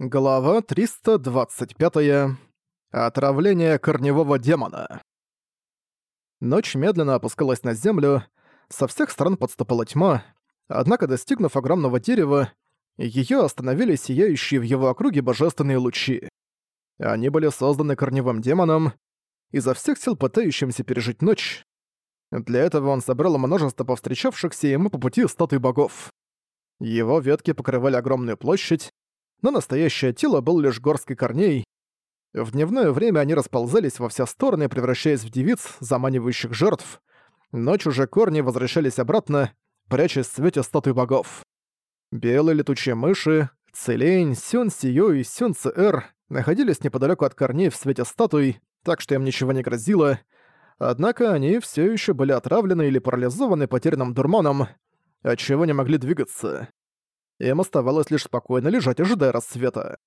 Глава 325. Отравление корневого демона. Ночь медленно опускалась на землю, со всех сторон подступала тьма, однако, достигнув огромного дерева, её остановили сияющие в его округе божественные лучи. Они были созданы корневым демоном, изо всех сил пытающимся пережить ночь. Для этого он собрал множество повстречавшихся ему по пути статуй богов. Его ветки покрывали огромную площадь, но настоящее тело было лишь горсткой корней. В дневное время они расползались во все стороны, превращаясь в девиц, заманивающих жертв. Ночью же корни возвращались обратно, прячась в свете статуй богов. Белые летучие мыши, Целень, Сюн Сиё и Сюн Цэр находились неподалеку от корней в свете статуй, так что им ничего не грозило, однако они все еще были отравлены или парализованы потерянным дурманом, отчего не могли двигаться. Им оставалось лишь спокойно лежать, ожидая рассвета.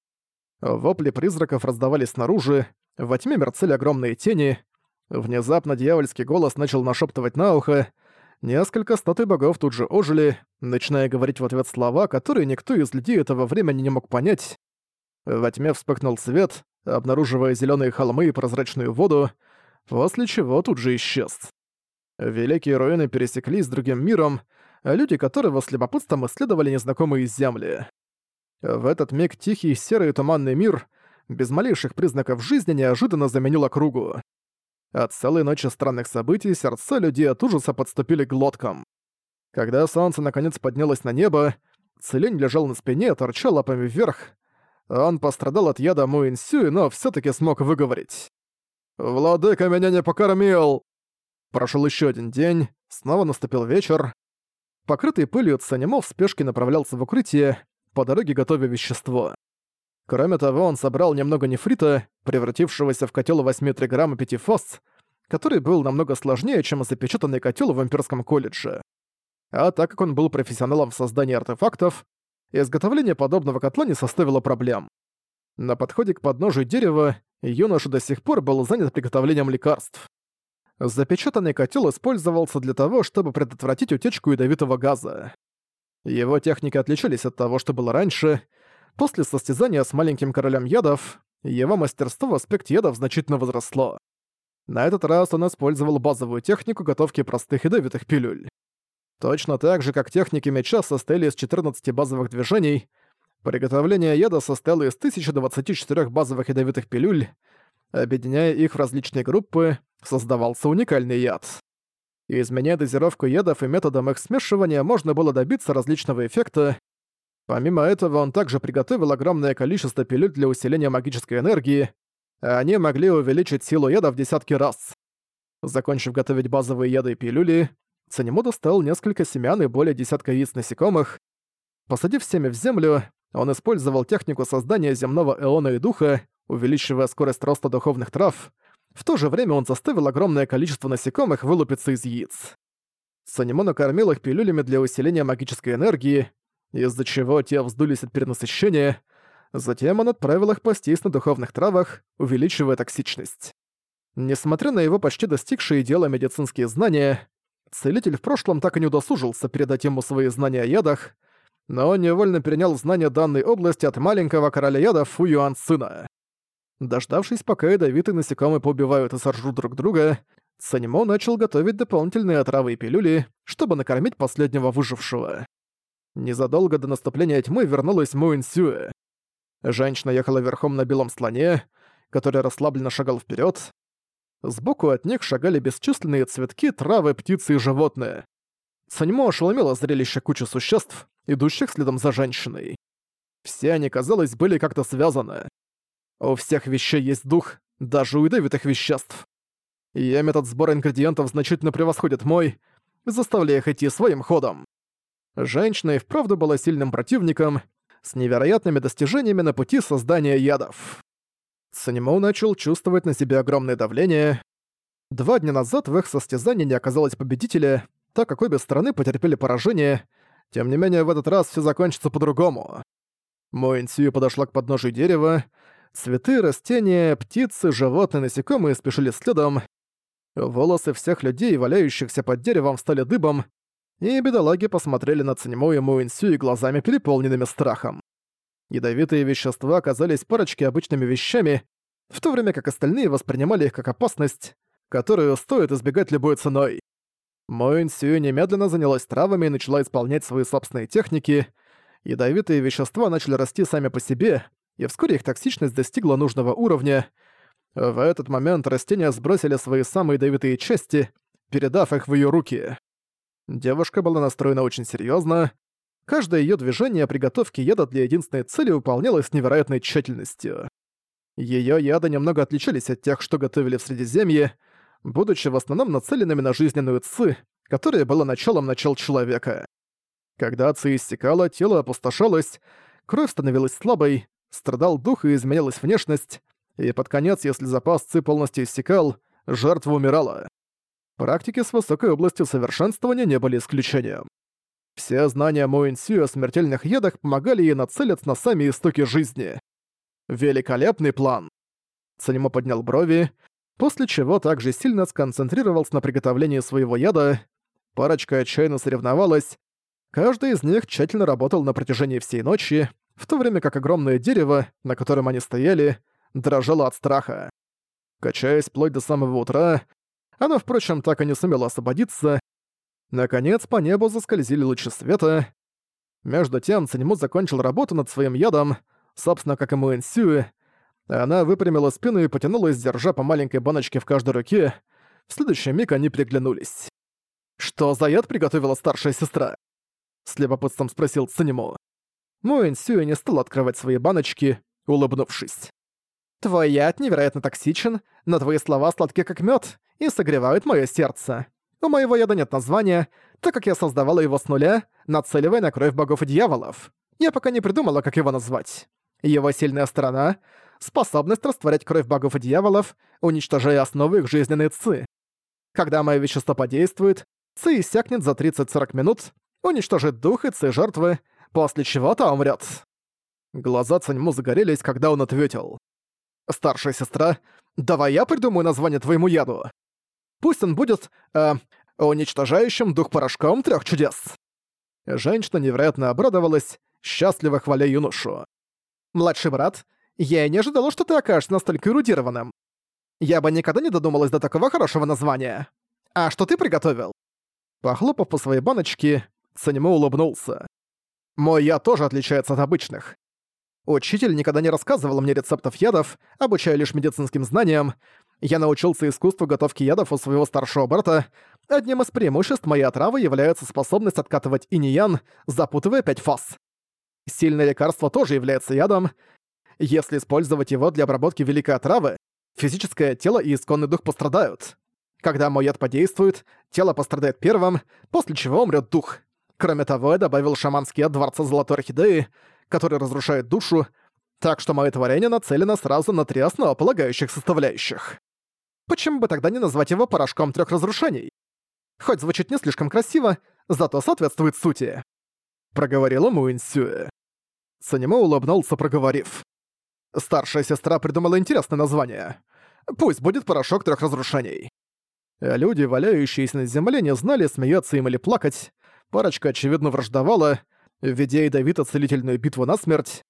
Вопли призраков раздавались снаружи, во тьме мерцали огромные тени. Внезапно дьявольский голос начал нашептывать на ухо. Несколько статуй богов тут же ожили, начиная говорить в ответ слова, которые никто из людей этого времени не мог понять. Во тьме вспыхнул свет, обнаруживая зеленые холмы и прозрачную воду, после чего тут же исчез. Великие руины пересеклись с другим миром, люди которого с любопытством исследовали незнакомые земли. В этот миг тихий серый туманный мир, без малейших признаков жизни, неожиданно заменил округу. От целой ночи странных событий сердца людей от ужаса подступили к глоткам. Когда солнце наконец поднялось на небо, Целень лежал на спине, торчал лапами вверх. Он пострадал от яда Муинсюи, но все таки смог выговорить. «Владыка меня не покормил!» Прошел еще один день, снова наступил вечер. Покрытый пылью Цанимо в спешке направлялся в укрытие, по дороге готовя вещество. Кроме того, он собрал немного нефрита, превратившегося в котел 8,3 грамма пятифос, который был намного сложнее, чем запечатанный котел в имперском колледже. А так как он был профессионалом в создании артефактов, изготовление подобного котла не составило проблем. На подходе к подножию дерева юноша до сих пор был занят приготовлением лекарств. Запечатанный котел использовался для того, чтобы предотвратить утечку ядовитого газа. Его техники отличались от того, что было раньше. После состязания с маленьким королем ядов, его мастерство в аспекте ядов значительно возросло. На этот раз он использовал базовую технику готовки простых ядовитых пилюль. Точно так же, как техники меча состояли из 14 базовых движений, приготовление яда состояло из 1024 базовых ядовитых пилюль, объединяя их в различные группы, создавался уникальный яд. Изменяя дозировку ядов и методом их смешивания, можно было добиться различного эффекта. Помимо этого, он также приготовил огромное количество пилюль для усиления магической энергии, они могли увеличить силу яда в десятки раз. Закончив готовить базовые яды и пилюли, Цанимо достал несколько семян и более десятка яиц насекомых. Посадив семя в землю, он использовал технику создания земного эона и духа, увеличивая скорость роста духовных трав, в то же время он заставил огромное количество насекомых вылупиться из яиц. Санимо накормил их пилюлями для усиления магической энергии, из-за чего те вздулись от перенасыщения, затем он отправил их пастись на духовных травах, увеличивая токсичность. Несмотря на его почти достигшие дела медицинские знания, целитель в прошлом так и не удосужился передать ему свои знания о ядах, но он невольно перенял знания данной области от маленького короля ядов Фу Юан Сына. Дождавшись, пока ядовитые насекомые поубивают и сожрут друг друга, Санимо начал готовить дополнительные отравы и пилюли, чтобы накормить последнего выжившего. Незадолго до наступления тьмы вернулась Муэн Сюэ. Женщина ехала верхом на белом слоне, который расслабленно шагал вперед. Сбоку от них шагали бесчисленные цветки, травы, птицы и животные. Санимо ошеломило зрелище кучи существ, идущих следом за женщиной. Все они, казалось, были как-то связаны. У всех вещей есть дух, даже у ядовитых веществ. Ее метод сбора ингредиентов значительно превосходит мой, заставляя их идти своим ходом. Женщина и вправду была сильным противником, с невероятными достижениями на пути создания ядов. Санимоу начал чувствовать на себе огромное давление. Два дня назад в их состязании не оказалось победителя, так как обе стороны потерпели поражение, тем не менее в этот раз все закончится по-другому. Моинсию подошла к подножию дерева, Цветы, растения, птицы, животные, насекомые спешили следом. Волосы всех людей, валяющихся под деревом, стали дыбом, и бедолаги посмотрели на Циньму и глазами, переполненными страхом. Ядовитые вещества оказались парочки обычными вещами, в то время как остальные воспринимали их как опасность, которую стоит избегать любой ценой. Моин Сюэ немедленно занялась травами и начала исполнять свои собственные техники. Ядовитые вещества начали расти сами по себе, и вскоре их токсичность достигла нужного уровня. В этот момент растения сбросили свои самые ядовитые части, передав их в ее руки. Девушка была настроена очень серьезно. Каждое ее движение приготовки яда для единственной цели выполнялось с невероятной тщательностью. Ее яды немного отличались от тех, что готовили в Средиземье, будучи в основном нацеленными на жизненную ци, которая была началом начал человека. Когда ци истекала, тело опустошалось, кровь становилась слабой, страдал дух и изменялась внешность, и под конец, если запас ци полностью истекал, жертва умирала. Практики с высокой областью совершенствования не были исключением. Все знания Моинсю о смертельных ядах помогали ей нацелиться на сами истоки жизни. Великолепный план. Цанимо поднял брови, после чего также сильно сконцентрировался на приготовлении своего яда. Парочка отчаянно соревновалась. Каждый из них тщательно работал на протяжении всей ночи, в то время как огромное дерево, на котором они стояли, дрожало от страха. Качаясь вплоть до самого утра, оно, впрочем, так и не сумело освободиться. Наконец, по небу заскользили лучи света. Между тем, Циньму закончил работу над своим ядом, собственно, как и Муэн Сюэ, она выпрямила спину и потянулась, держа по маленькой баночке в каждой руке. В следующий миг они приглянулись. «Что за яд приготовила старшая сестра?» С любопытством спросил Цинему. Муэн Сюэ не стал открывать свои баночки, улыбнувшись. «Твой яд невероятно токсичен, но твои слова сладки как мед и согревают мое сердце. У моего яда нет названия, так как я создавала его с нуля, нацеливая на кровь богов и дьяволов. Я пока не придумала, как его назвать. Его сильная сторона способность растворять кровь богов и дьяволов, уничтожая основы их жизненной ци. Когда мое вещество подействует, ци иссякнет за 30-40 минут, уничтожит дух и ци жертвы, после чего та умрет. Глаза Цаньму загорелись, когда он ответил. «Старшая сестра, давай я придумаю название твоему яду. Пусть он будет, э, уничтожающим дух порошком трех чудес». Женщина невероятно обрадовалась, счастливо хваля юношу. «Младший брат, я и не ожидала, что ты окажешься настолько эрудированным. Я бы никогда не додумалась до такого хорошего названия. А что ты приготовил?» Похлопав по своей баночке, Санимо улыбнулся. «Мой яд тоже отличается от обычных. Учитель никогда не рассказывал мне рецептов ядов, обучая лишь медицинским знаниям. Я научился искусству готовки ядов у своего старшего брата. Одним из преимуществ моей отравы является способность откатывать иниян, запутывая пять фаз. Сильное лекарство тоже является ядом, если использовать его для обработки великой отравы, физическое тело и исконный дух пострадают. Когда мой яд подействует, тело пострадает первым, после чего умрет дух. Кроме того, я добавил шаманский яд Дворца Золотой Орхидеи, который разрушает душу, так что мое творение нацелено сразу на три основополагающих составляющих. Почему бы тогда не назвать его порошком трех разрушений? Хоть звучит не слишком красиво, зато соответствует сути. Проговорила Муинсюэ. Санимо улыбнулся, проговорив. Старшая сестра придумала интересное название. Пусть будет порошок трех разрушений. Люди, валяющиеся на земле, не знали, смеяться им или плакать. Парочка, очевидно, враждовала, ведя ядовито-целительную битву на смерть.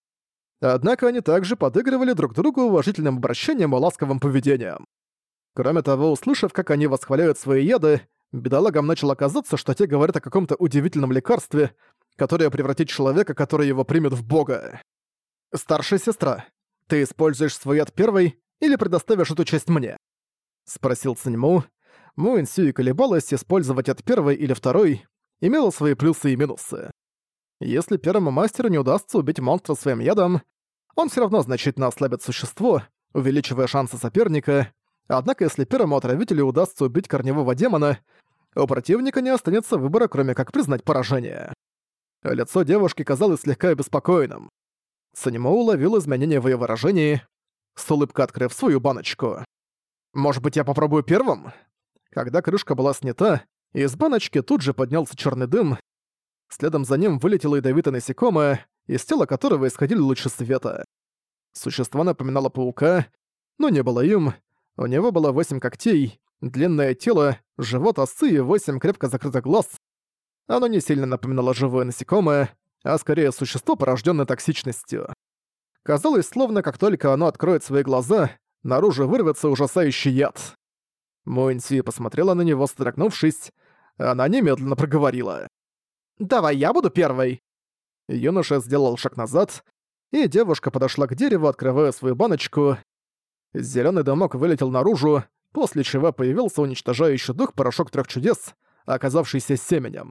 Однако они также подыгрывали друг другу уважительным обращением и ласковым поведением. Кроме того, услышав, как они восхваляют свои яды, бедолагам начало казаться, что те говорят о каком-то удивительном лекарстве, которое превратит человека, который его примет в бога. «Старшая сестра, ты используешь свой яд первой или предоставишь эту часть мне?» Спросил Циньму. Му Инсюи колебалась, использовать от первой или второй, имела свои плюсы и минусы. Если первому мастеру не удастся убить монстра своим ядом, он все равно значительно ослабит существо, увеличивая шансы соперника, однако если первому отравителю удастся убить корневого демона, у противника не останется выбора, кроме как признать поражение. Лицо девушки казалось слегка обеспокоенным. Санимо уловил изменения в её выражении, с улыбкой открыв свою баночку. «Может быть, я попробую первым?» Когда крышка была снята, из баночки тут же поднялся чёрный дым. Следом за ним вылетело ядовитое насекомое, из тела которого исходили лучи света. Существо напоминало паука, но не было им. У него было восемь когтей, длинное тело, живот осы и восемь крепко закрытых глаз. Оно не сильно напоминало живое насекомое, а скорее существо, порожденное токсичностью. Казалось, словно как только оно откроет свои глаза, наружу вырвется ужасающий яд. Муэнси посмотрела на него, строгнувшись. Она немедленно проговорила. «Давай я буду первой!» Юноша сделал шаг назад, и девушка подошла к дереву, открывая свою баночку. Зелёный дымок вылетел наружу, после чего появился уничтожающий дух порошок трех чудес, оказавшийся семенем.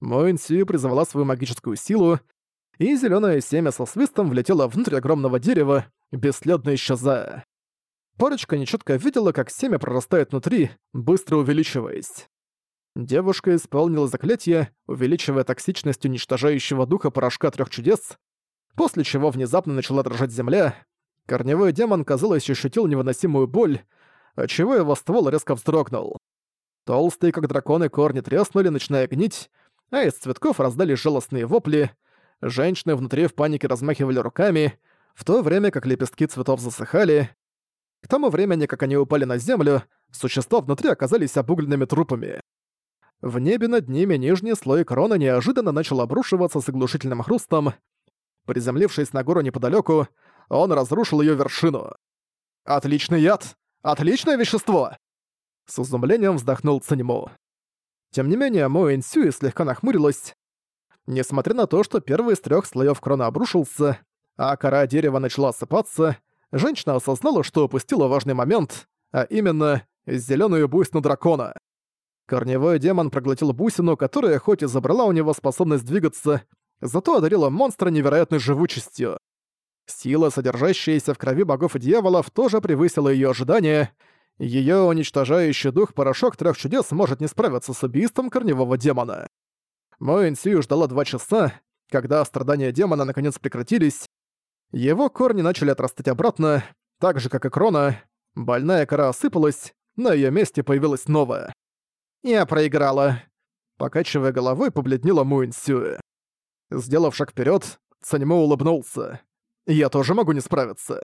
Муэнси призвала свою магическую силу, и зелёное семя со свистом влетело внутрь огромного дерева, бесследно исчезая. Парочка нечётко видела, как семя прорастает внутри, быстро увеличиваясь. Девушка исполнила заклятие, увеличивая токсичность уничтожающего духа порошка трех чудес, после чего внезапно начала дрожать земля. Корневой демон, казалось, ощутил невыносимую боль, отчего его ствол резко вздрогнул. Толстые, как драконы, корни треснули, начиная гнить, а из цветков раздались жалостные вопли. Женщины внутри в панике размахивали руками, в то время как лепестки цветов засыхали. К тому времени, как они упали на землю, существа внутри оказались обугленными трупами. В небе над ними нижний слой крона неожиданно начал обрушиваться с оглушительным хрустом. Приземлившись на гору неподалеку, он разрушил ее вершину. «Отличный яд! Отличное вещество!» С изумлением вздохнул Циньму. Тем не менее, Мо Сюи слегка нахмурилась. Несмотря на то, что первый из трех слоев крона обрушился, а кора дерева начала осыпаться, женщина осознала, что упустила важный момент, а именно зеленую бусину дракона. Корневой демон проглотил бусину, которая хоть и забрала у него способность двигаться, зато одарила монстра невероятной живучестью. Сила, содержащаяся в крови богов и дьяволов, тоже превысила ее ожидания. Ее уничтожающий дух порошок трех чудес может не справиться с убийством корневого демона. Моин Сью ждала два часа, когда страдания демона наконец прекратились. Его корни начали отрастать обратно, так же, как и крона. Больная кора осыпалась, на ее месте появилась новая. «Я проиграла», — покачивая головой, побледнела Муэнсюэ. Сделав шаг вперед, Саньмо улыбнулся. «Я тоже могу не справиться».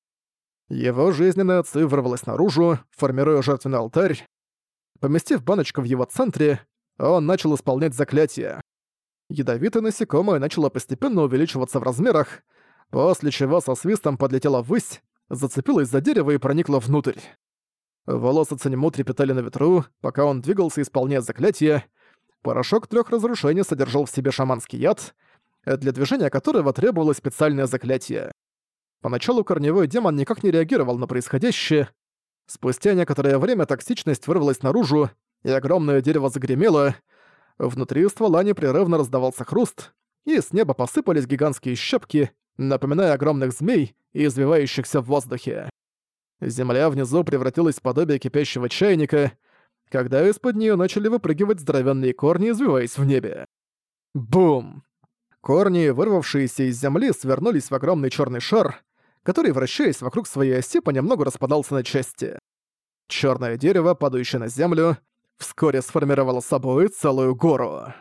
Его жизненная ци вырвалась наружу, формируя жертвенный алтарь. Поместив баночку в его центре, он начал исполнять заклятие. Ядовитое насекомое начало постепенно увеличиваться в размерах, после чего со свистом подлетело ввысь, зацепилось за дерево и проникло внутрь. Волосы Цанему трепетали на ветру, пока он двигался, исполняя заклятие. Порошок трех разрушений содержал в себе шаманский яд, для движения которого требовалось специальное заклятие. Поначалу корневой демон никак не реагировал на происходящее. Спустя некоторое время токсичность вырвалась наружу, и огромное дерево загремело. Внутри ствола непрерывно раздавался хруст, и с неба посыпались гигантские щепки, напоминая огромных змей, извивающихся в воздухе. Земля внизу превратилась в подобие кипящего чайника, когда из-под нее начали выпрыгивать здоровенные корни, извиваясь в небе. Бум! Корни, вырвавшиеся из земли, свернулись в огромный черный шар, который, вращаясь вокруг своей оси, понемногу распадался на части. Черное дерево, падающее на землю, вскоре сформировало собой целую гору.